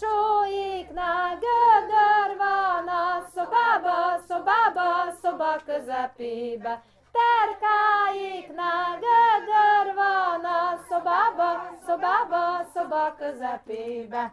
csóiknál gödör van a szobába, szobába, szoba közepébe. Terkáiknál gödör van a szobába, szobába, szoba közepébe.